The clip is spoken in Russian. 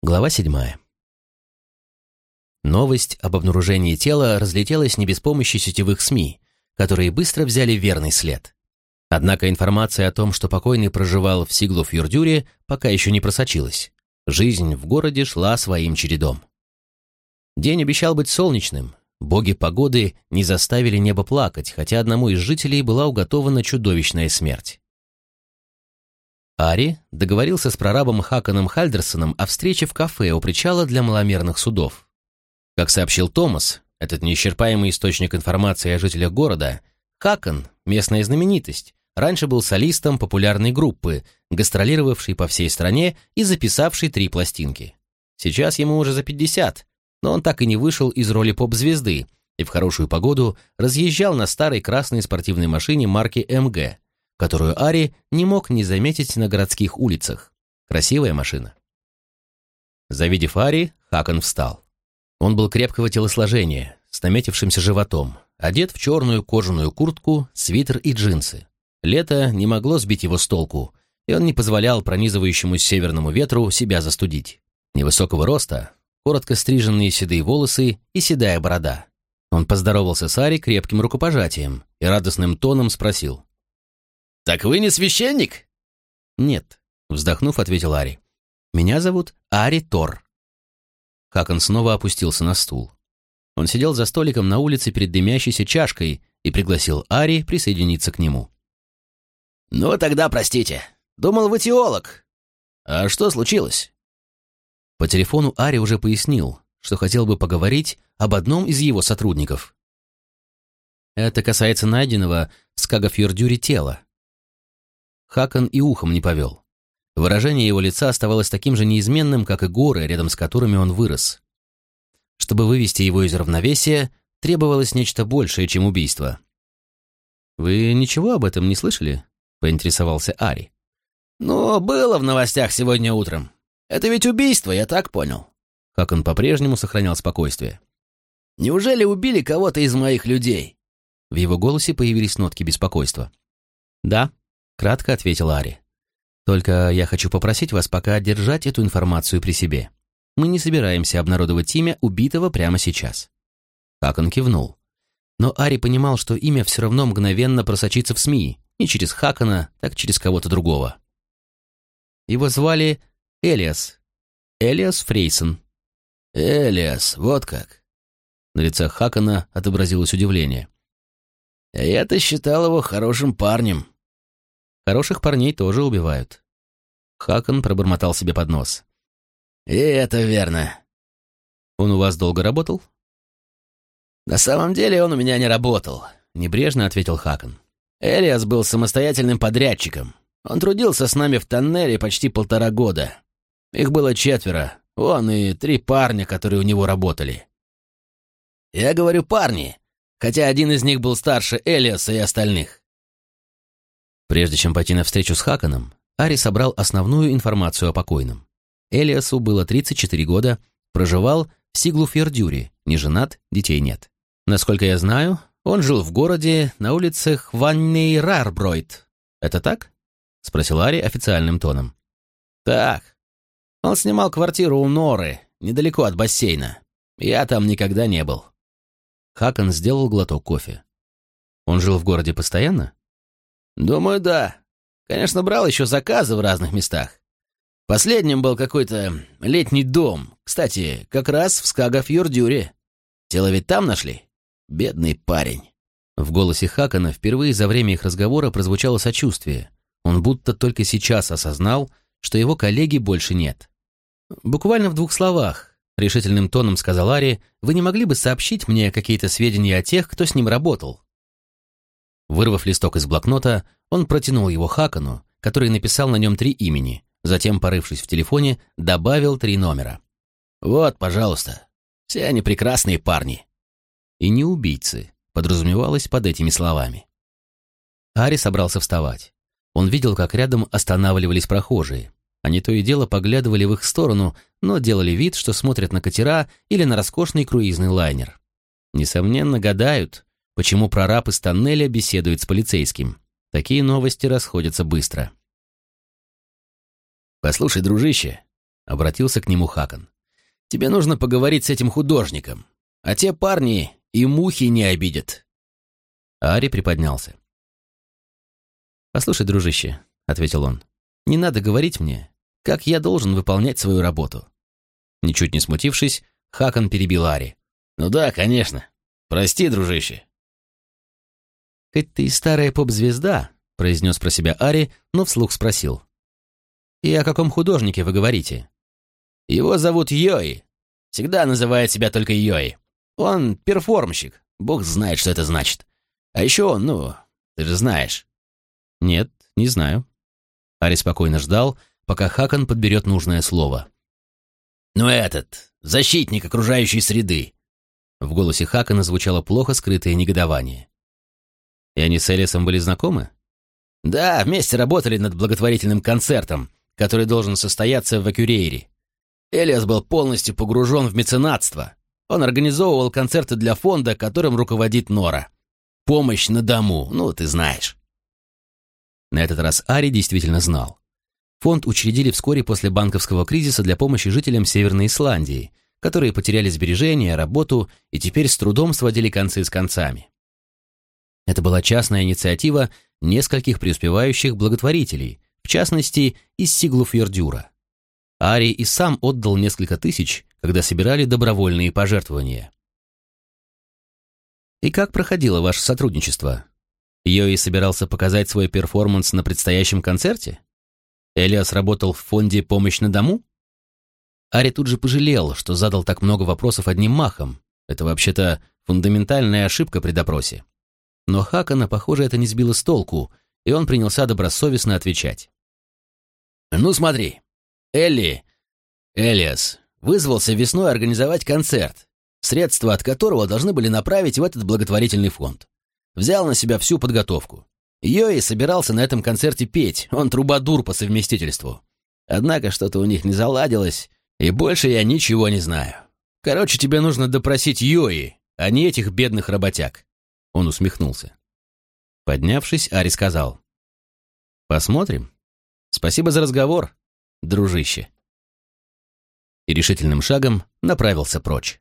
Глава седьмая. Новость об обнаружении тела разлетелась не без помощи сетевых СМИ, которые быстро взяли верный след. Однако информация о том, что покойный проживал в Сиглов-Юрдюре, пока еще не просочилась. Жизнь в городе шла своим чередом. День обещал быть солнечным. Боги погоды не заставили небо плакать, хотя одному из жителей была уготована чудовищная смерть. Ари договорился с прорабом Хаканом Хальдерсоном о встрече в кафе у причала для маломерных судов. Как сообщил Томас, этот неисчерпаемый источник информации о жителях города, Хакан, местная знаменитость, раньше был солистом популярной группы, гастролировавшей по всей стране и записавшей три пластинки. Сейчас ему уже за 50, но он так и не вышел из роли поп-звезды и в хорошую погоду разъезжал на старой красной спортивной машине марки МГ, которую Ари не мог не заметить на городских улицах. Красивая машина. Завидев Ари, Хакон встал. Он был крепкого телосложения, с наметившимся животом, одет в черную кожаную куртку, свитер и джинсы. Лето не могло сбить его с толку, и он не позволял пронизывающему северному ветру себя застудить. Невысокого роста, коротко стриженные седые волосы и седая борода. Он поздоровался с Ари крепким рукопожатием и радостным тоном спросил. «Так вы не священник?» «Нет», — вздохнув, ответил Ари. «Меня зовут Ари Тор». Хакон снова опустился на стул. Он сидел за столиком на улице перед дымящейся чашкой и пригласил Ари присоединиться к нему. «Ну, тогда простите. Думал, вы теолог. А что случилось?» По телефону Ари уже пояснил, что хотел бы поговорить об одном из его сотрудников. Это касается найденного в Скагафьордюре тела. Хакон и ухом не повел. Выражение его лица оставалось таким же неизменным, как и горы, рядом с которыми он вырос. Чтобы вывести его из равновесия, требовалось нечто большее, чем убийство. «Вы ничего об этом не слышали?» — поинтересовался Ари. «Ну, было в новостях сегодня утром. Это ведь убийство, я так понял». Как он по-прежнему сохранял спокойствие. «Неужели убили кого-то из моих людей?» В его голосе появились нотки беспокойства. «Да», Кратко ответил Ари. «Только я хочу попросить вас пока держать эту информацию при себе. Мы не собираемся обнародовать имя убитого прямо сейчас». Как он кивнул. Но Ари понимал, что имя все равно мгновенно просочится в СМИ, не через Хакана, так через кого-то другого. Его звали Элиас. Элиас Фрейсон. «Элиас, вот как!» На лице Хакана отобразилось удивление. «А я-то считал его хорошим парнем». Хороших парней тоже убивают. Хакон пробормотал себе под нос. «И это верно». «Он у вас долго работал?» «На самом деле он у меня не работал», — небрежно ответил Хакон. «Элиас был самостоятельным подрядчиком. Он трудился с нами в тоннеле почти полтора года. Их было четверо, он и три парня, которые у него работали. Я говорю парни, хотя один из них был старше Элиаса и остальных. Прежде чем пойти на встречу с Хаканом, Ари собрал основную информацию о покойном. Элиасу было 34 года, проживал в Сиглуфьердюре, не женат, детей нет. Насколько я знаю, он жил в городе на улице Хванней-Рарбройт. Это так? Спросил Ари официальным тоном. Так. Он снимал квартиру у Норы, недалеко от бассейна. Я там никогда не был. Хакан сделал глоток кофе. Он жил в городе постоянно? «Думаю, да. Конечно, брал еще заказы в разных местах. Последним был какой-то летний дом. Кстати, как раз в Скагафьордюре. Тело ведь там нашли? Бедный парень». В голосе Хакана впервые за время их разговора прозвучало сочувствие. Он будто только сейчас осознал, что его коллеги больше нет. «Буквально в двух словах», — решительным тоном сказал Ари, «вы не могли бы сообщить мне какие-то сведения о тех, кто с ним работал? Вырвав листок из блокнота, он протянул его Хакану, который написал на нем три имени, затем, порывшись в телефоне, добавил три номера. «Вот, пожалуйста. Все они прекрасные парни». И не убийцы, подразумевалось под этими словами. Ари собрался вставать. Он видел, как рядом останавливались прохожие. Они то и дело поглядывали в их сторону, но делали вид, что смотрят на катера или на роскошный круизный лайнер. Несомненно, гадают, Почему прораб из тоннеля беседует с полицейским? Такие новости расходятся быстро. «Послушай, дружище», обратился к нему Хакон. «Тебе нужно поговорить с этим художником, а те парни и мухи не обидят». Ари приподнялся. «Послушай, дружище», — ответил он, — «не надо говорить мне, как я должен выполнять свою работу». Ничуть не смутившись, Хакон перебил Ари. «Ну да, конечно. Прости, дружище». «Хоть ты старая поп-звезда», — произнес про себя Ари, но вслух спросил. «И о каком художнике вы говорите?» «Его зовут Йои. Всегда называет себя только Йои. Он перформщик. Бог знает, что это значит. А еще он, ну, ты же знаешь». «Нет, не знаю». Ари спокойно ждал, пока Хакон подберет нужное слово. «Ну этот, защитник окружающей среды!» В голосе Хакона звучало плохо скрытое негодование. «И они с Элисом были знакомы?» «Да, вместе работали над благотворительным концертом, который должен состояться в Акюрейре. Элиас был полностью погружен в меценатство. Он организовывал концерты для фонда, которым руководит Нора. Помощь на дому, ну, ты знаешь». На этот раз Ари действительно знал. Фонд учредили вскоре после банковского кризиса для помощи жителям Северной Исландии, которые потеряли сбережения, работу и теперь с трудом сводили концы с концами. Это была частная инициатива нескольких преуспевающих благотворителей, в частности, из Сиглуфьердюра. Ари и сам отдал несколько тысяч, когда собирали добровольные пожертвования. И как проходило ваше сотрудничество? Йои собирался показать свой перформанс на предстоящем концерте? Элиас работал в фонде «Помощь на дому»? Ари тут же пожалел, что задал так много вопросов одним махом. Это вообще-то фундаментальная ошибка при допросе. Но Хакана, похоже, это не сбило с толку, и он принялся добросовестно отвечать. «Ну смотри, Элли, Элиас, вызвался весной организовать концерт, средства от которого должны были направить в этот благотворительный фонд. Взял на себя всю подготовку. Йои собирался на этом концерте петь, он трубадур по совместительству. Однако что-то у них не заладилось, и больше я ничего не знаю. Короче, тебе нужно допросить Йои, а не этих бедных работяг». Он усмехнулся. Поднявшись, Ари сказал. «Посмотрим. Спасибо за разговор, дружище». И решительным шагом направился прочь.